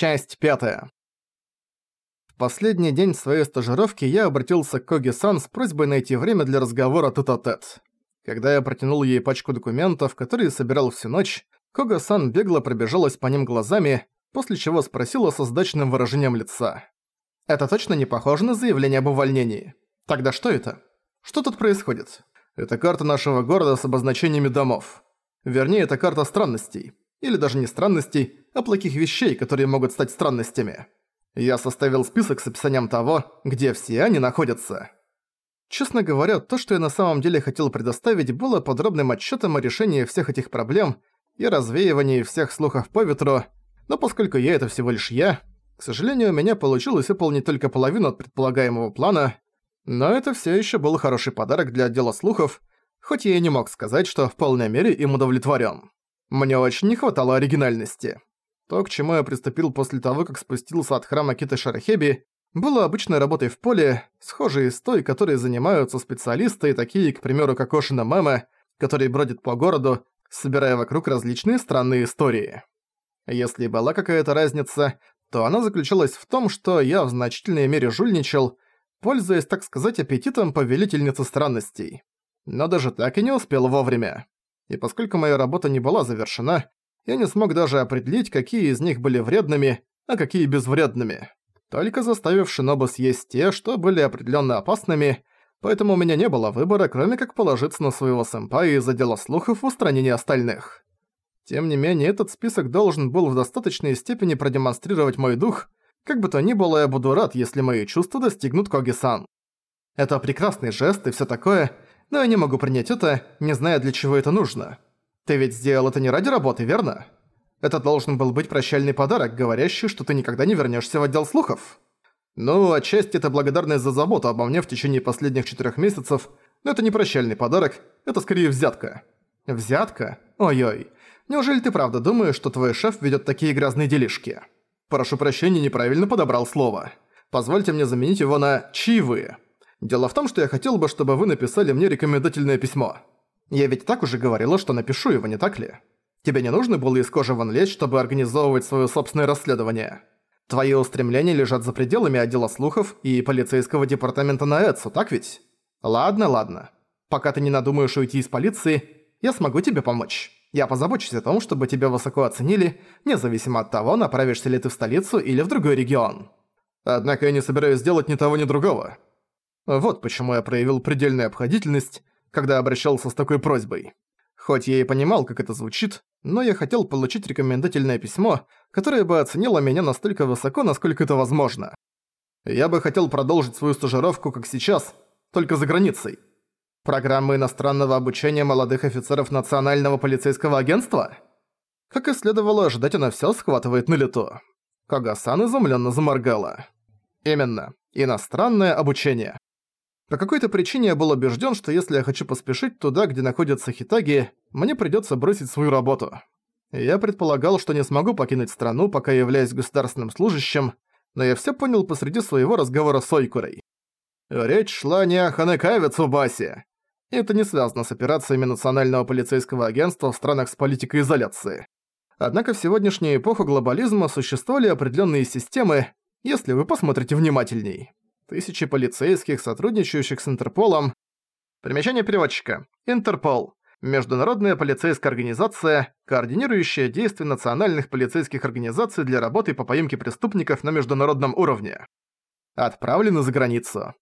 Часть пятая. В последний день своей стажировки я обратился к Коги-сан с просьбой найти время для разговора тет-а-тет. Когда я протянул ей пачку документов, которые собирал всю ночь, Кога-сан бегло пробежалась по ним глазами, после чего спросила со сдачным выражением лица. «Это точно не похоже на заявление об увольнении? Тогда что это? Что тут происходит? Это карта нашего города с обозначениями домов. Вернее, это карта странностей. Или даже не странностей, а плохих вещей, которые могут стать странностями. Я составил список с описанием того, где все они находятся. Честно говоря, то, что я на самом деле хотел предоставить, было подробным отчетом о решении всех этих проблем и развеивании всех слухов по ветру, но поскольку я это всего лишь я, к сожалению, у меня получилось выполнить только половину от предполагаемого плана, но это все еще был хороший подарок для отдела слухов, хоть я и не мог сказать, что в полной мере им удовлетворен. Мне очень не хватало оригинальности. То, к чему я приступил после того, как спустился от храма Киты Шарахеби, было обычной работой в поле, схожей с той, которой занимаются специалисты, такие, к примеру, как Ошина Мама, которые бродят по городу, собирая вокруг различные странные истории. Если была какая-то разница, то она заключалась в том, что я в значительной мере жульничал, пользуясь, так сказать, аппетитом повелительницы странностей. Но даже так и не успел вовремя и поскольку моя работа не была завершена, я не смог даже определить, какие из них были вредными, а какие безвредными. Только заставив Шинобу съесть те, что были определенно опасными, поэтому у меня не было выбора, кроме как положиться на своего сэмпая из отдела слухов в устранении остальных. Тем не менее, этот список должен был в достаточной степени продемонстрировать мой дух, как бы то ни было, я буду рад, если мои чувства достигнут Коги-сан. Это прекрасный жест и всё такое, но я не могу принять это, не зная, для чего это нужно. Ты ведь сделал это не ради работы, верно? Это должен был быть прощальный подарок, говорящий, что ты никогда не вернешься в отдел слухов. Ну, отчасти это благодарность за заботу обо мне в течение последних четырех месяцев, но это не прощальный подарок, это скорее взятка. Взятка? Ой-ой. Неужели ты правда думаешь, что твой шеф ведет такие грязные делишки? Прошу прощения, неправильно подобрал слово. Позвольте мне заменить его на «чаевые». Дело в том, что я хотел бы, чтобы вы написали мне рекомендательное письмо. Я ведь так уже говорила, что напишу его, не так ли? Тебе не нужно было из кожи вон лезть, чтобы организовывать свое собственное расследование. Твои устремления лежат за пределами отдела слухов и полицейского департамента на Эдсу, так ведь? Ладно, ладно. Пока ты не надумаешь уйти из полиции, я смогу тебе помочь. Я позабочусь о том, чтобы тебя высоко оценили, независимо от того, направишься ли ты в столицу или в другой регион. Однако я не собираюсь делать ни того, ни другого. Вот почему я проявил предельную обходительность, когда обращался с такой просьбой. Хоть я и понимал, как это звучит, но я хотел получить рекомендательное письмо, которое бы оценило меня настолько высоко, насколько это возможно. Я бы хотел продолжить свою стажировку, как сейчас, только за границей. Программа иностранного обучения молодых офицеров Национального полицейского агентства? Как и следовало ожидать, она всё схватывает на лету. Кагасан изумленно заморгала. Именно, иностранное обучение. По какой-то причине я был убежден, что если я хочу поспешить туда, где находится Хитаги, мне придется бросить свою работу. Я предполагал, что не смогу покинуть страну, пока являюсь государственным служащим, но я все понял посреди своего разговора с Ойкурой. Речь шла не о Ханекаве Цубасе. Это не связано с операциями Национального полицейского агентства в странах с политикой изоляции. Однако в сегодняшнюю эпоху глобализма существовали определенные системы, если вы посмотрите внимательней тысячи полицейских, сотрудничающих с Интерполом. Примечание переводчика. Интерпол. Международная полицейская организация, координирующая действия национальных полицейских организаций для работы по поимке преступников на международном уровне. Отправлены за границу.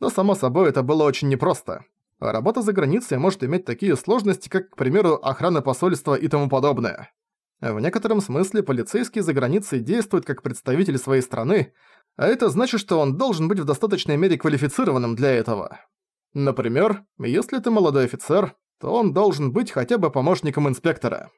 Но само собой это было очень непросто. работа за границей может иметь такие сложности, как, к примеру, охрана посольства и тому подобное. В некотором смысле полицейский за границей действует как представитель своей страны, а это значит, что он должен быть в достаточной мере квалифицированным для этого. Например, если ты молодой офицер, то он должен быть хотя бы помощником инспектора.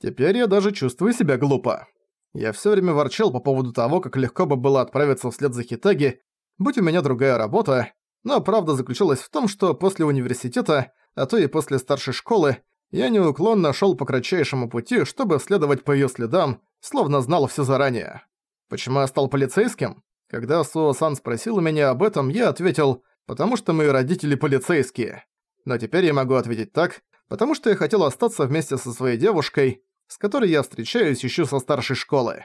Теперь я даже чувствую себя глупо. Я всё время ворчал по поводу того, как легко бы было отправиться вслед за Хитаги, будь у меня другая работа, но правда заключалась в том, что после университета, а то и после старшей школы, я неуклонно шёл по кратчайшему пути, чтобы следовать по её следам, словно знал всё заранее. Почему я стал полицейским? Когда Суо-сан спросил меня об этом, я ответил, потому что мои родители полицейские. Но теперь я могу ответить так, потому что я хотел остаться вместе со своей девушкой, с которой я встречаюсь еще со старшей школы.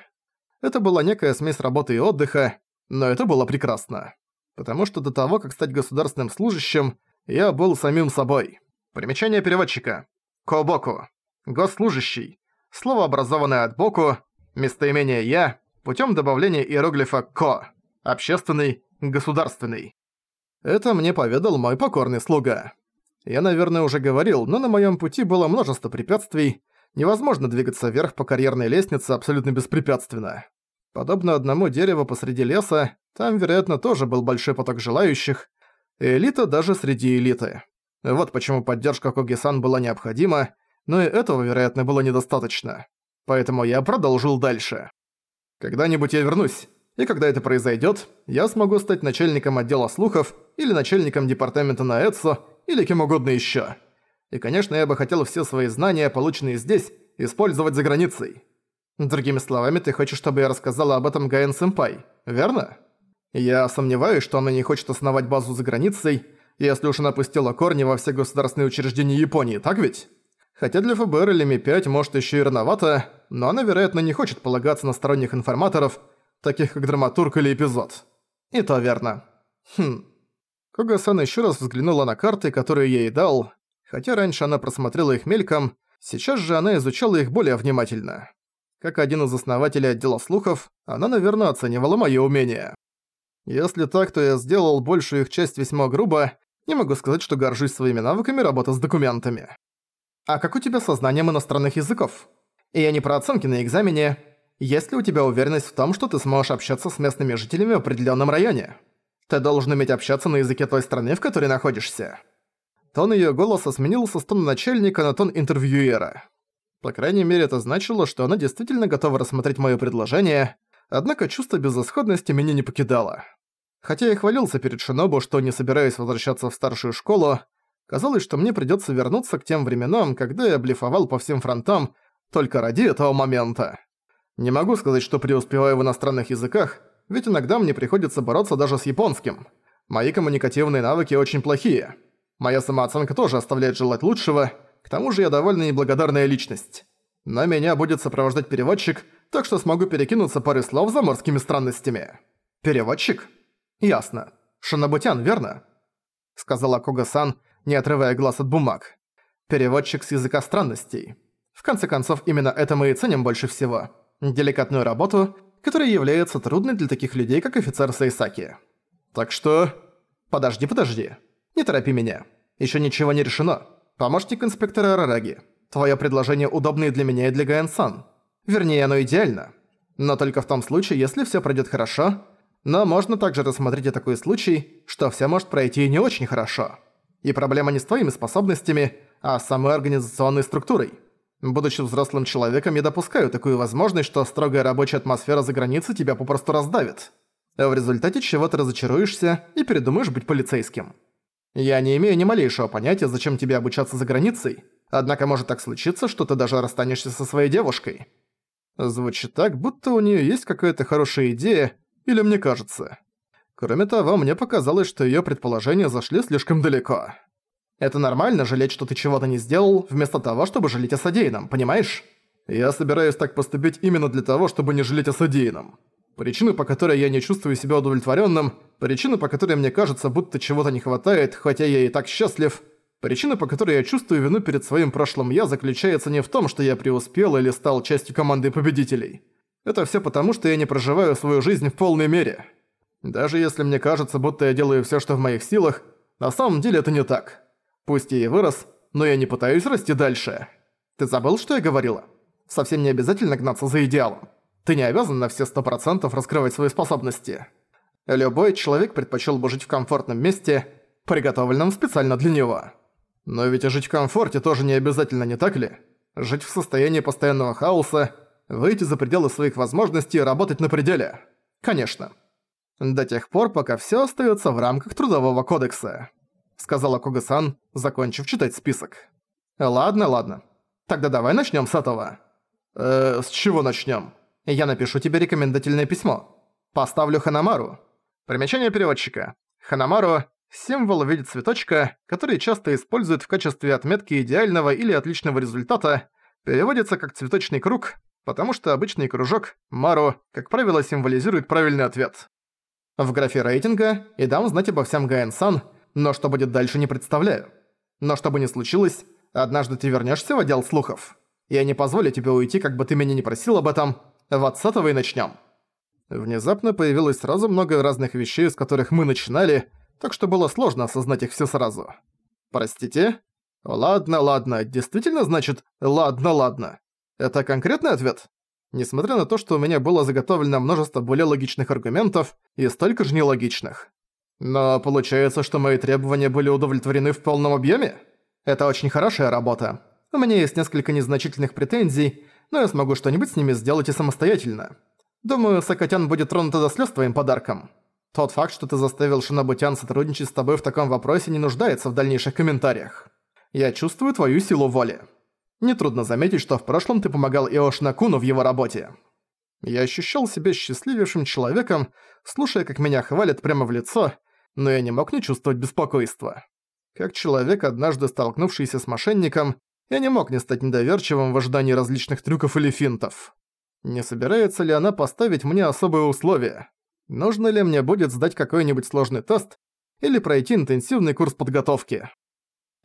Это была некая смесь работы и отдыха, но это было прекрасно. Потому что до того, как стать государственным служащим, я был самим собой. Примечание переводчика. Кобоку. Госслужащий. Слово, образованное от боку, местоимение «я», путем добавления иероглифа «ко». Общественный, государственный. Это мне поведал мой покорный слуга. Я, наверное, уже говорил, но на моем пути было множество препятствий. Невозможно двигаться вверх по карьерной лестнице абсолютно беспрепятственно. Подобно одному дереву посреди леса, там, вероятно, тоже был большой поток желающих. Элита даже среди элиты. Вот почему поддержка Коги-сан была необходима, но и этого, вероятно, было недостаточно. Поэтому я продолжил дальше. Когда-нибудь я вернусь, и когда это произойдет, я смогу стать начальником отдела слухов или начальником департамента на Эдсо или кем угодно еще. И, конечно, я бы хотел все свои знания, полученные здесь, использовать за границей. Другими словами, ты хочешь, чтобы я рассказала об этом Гаэн-сэмпай, верно? Я сомневаюсь, что она не хочет основать базу за границей, если уж она пустила корни во все государственные учреждения Японии, так ведь? Хотя для ФБР или Ми-5 может еще и рановато, но она, вероятно, не хочет полагаться на сторонних информаторов, таких как драматург или эпизод. И то верно. Хм. Кога-сан еще раз взглянула на карты, которые я ей дал, хотя раньше она просмотрела их мельком, сейчас же она изучала их более внимательно. Как один из основателей отдела слухов, она, наверное, оценивала мои умения. Если так, то я сделал большую их часть весьма грубо, не могу сказать, что горжусь своими навыками работы с документами. А как у тебя со знанием иностранных языков? И я не про оценки на экзамене. Есть ли у тебя уверенность в том, что ты сможешь общаться с местными жителями в определенном районе? Ты должен уметь общаться на языке той страны, в которой находишься. Тон ее голоса сменился с тона начальника на тон интервьюера. По крайней мере, это значило, что она действительно готова рассмотреть моё предложение, однако чувство безысходности меня не покидало. Хотя я хвалился перед Шинобу, что не собираюсь возвращаться в старшую школу, казалось, что мне придётся вернуться к тем временам, когда я блефовал по всем фронтам только ради этого момента. Не могу сказать, что преуспеваю в иностранных языках, ведь иногда мне приходится бороться даже с японским. Мои коммуникативные навыки очень плохие. Моя самооценка тоже оставляет желать лучшего, к тому же я довольно неблагодарная личность. Но меня будет сопровождать переводчик, так что смогу перекинуться парой слов за морскими странностями. Переводчик? Ясно. Шинобутян, верно? Сказала Кога-сан, не отрывая глаз от бумаг. Переводчик с языка странностей. В конце концов, именно это мы и ценим больше всего. Деликатную работу, которая является трудной для таких людей, как офицер Сайсаки. Так что... Подожди, подожди. Не торопи меня. Ещё ничего не решено. Помощник инспектора Арараги. Твое предложение удобное для меня и для Гаэн-сан. Вернее, оно идеально. Но только в том случае, если все пройдет хорошо. Но можно также рассмотреть и такой случай, что все может пройти не очень хорошо. И проблема не с твоими способностями, а с самой организационной структурой. Будучи взрослым человеком, я допускаю такую возможность, что строгая рабочая атмосфера за границей тебя попросту раздавит. В результате чего ты разочаруешься и передумаешь быть полицейским. Я не имею ни малейшего понятия, зачем тебе обучаться за границей, однако может так случиться, что ты даже расстанешься со своей девушкой. Звучит так, будто у нее есть какая-то хорошая идея, или мне кажется. Кроме того, мне показалось, что ее предположения зашли слишком далеко. Это нормально жалеть, что ты чего-то не сделал, вместо того, чтобы жалеть о содеянном, понимаешь? Я собираюсь так поступить именно для того, чтобы не жалеть о содеянном. Причина, по которой я не чувствую себя удовлетворенным, причина, по которой мне кажется, будто чего-то не хватает, хотя я и так счастлив, причина, по которой я чувствую вину перед своим прошлым «я», заключается не в том, что я преуспел или стал частью команды победителей. Это все потому, что я не проживаю свою жизнь в полной мере. Даже если мне кажется, будто я делаю все, что в моих силах, на самом деле это не так. Пусть я и вырос, но я не пытаюсь расти дальше. Ты забыл, что я говорила? Совсем не обязательно гнаться за идеалом. Ты не обязан на все сто процентов раскрывать свои способности. Любой человек предпочел бы жить в комфортном месте, приготовленном специально для него. Но ведь и жить в комфорте тоже не обязательно, не так ли? Жить в состоянии постоянного хаоса, выйти за пределы своих возможностей и работать на пределе. Конечно. До тех пор, пока все остается в рамках Трудового кодекса. Сказала Кугасан, закончив читать список. Ладно, ладно. Тогда давай начнем с этого. Э, с чего начнем? Я напишу тебе рекомендательное письмо. Поставлю Ханамару. Примечание переводчика. Ханамару – символ в виде цветочка, который часто используют в качестве отметки идеального или отличного результата, переводится как «цветочный круг», потому что обычный кружок, Мару, как правило, символизирует правильный ответ. В графе рейтинга и дам знать обо всем Гаэн-сан, но что будет дальше не представляю. Но что бы ни случилось, однажды ты вернешься в отдел слухов. Я не позволю тебе уйти, как бы ты меня не просил об этом. Вот с этого и начнем. Внезапно появилось сразу много разных вещей, с которых мы начинали, так что было сложно осознать их все сразу. Простите? Ладно, ладно, действительно значит «ладно, ладно». Это конкретный ответ? Несмотря на то, что у меня было заготовлено множество более логичных аргументов и столько же нелогичных. Но получается, что мои требования были удовлетворены в полном объеме? Это очень хорошая работа. У меня есть несколько незначительных претензий, но я смогу что-нибудь с ними сделать и самостоятельно. Думаю, Сакатян будет тронута до слез твоим подарком. Тот факт, что ты заставил Шинобутян сотрудничать с тобой в таком вопросе, не нуждается в дальнейших комментариях. Я чувствую твою силу воли. Нетрудно заметить, что в прошлом ты помогал Иошнакуну в его работе. Я ощущал себя счастливейшим человеком, слушая, как меня хвалят прямо в лицо, но я не мог не чувствовать беспокойства. Как человек, однажды столкнувшийся с мошенником, я не мог не стать недоверчивым в ожидании различных трюков или финтов. Не собирается ли она поставить мне особые условия? Нужно ли мне будет сдать какой-нибудь сложный тест или пройти интенсивный курс подготовки?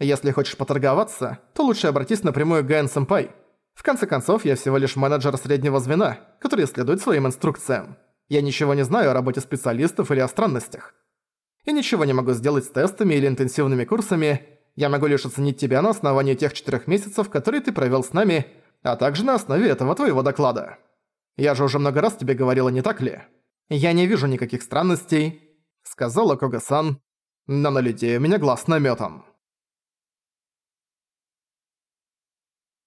Если хочешь поторговаться, то лучше обратись напрямую к Гэн Сэмпай. В конце концов, я всего лишь менеджер среднего звена, который следует своим инструкциям. Я ничего не знаю о работе специалистов или о странностях. Я ничего не могу сделать с тестами или интенсивными курсами. Я могу лишь оценить тебя на основании тех четырех месяцев, которые ты провел с нами, а также на основе этого твоего доклада. Я же уже много раз тебе говорила, не так ли? Я не вижу никаких странностей, сказала Кога-сан, но на людей у меня глаз наметом.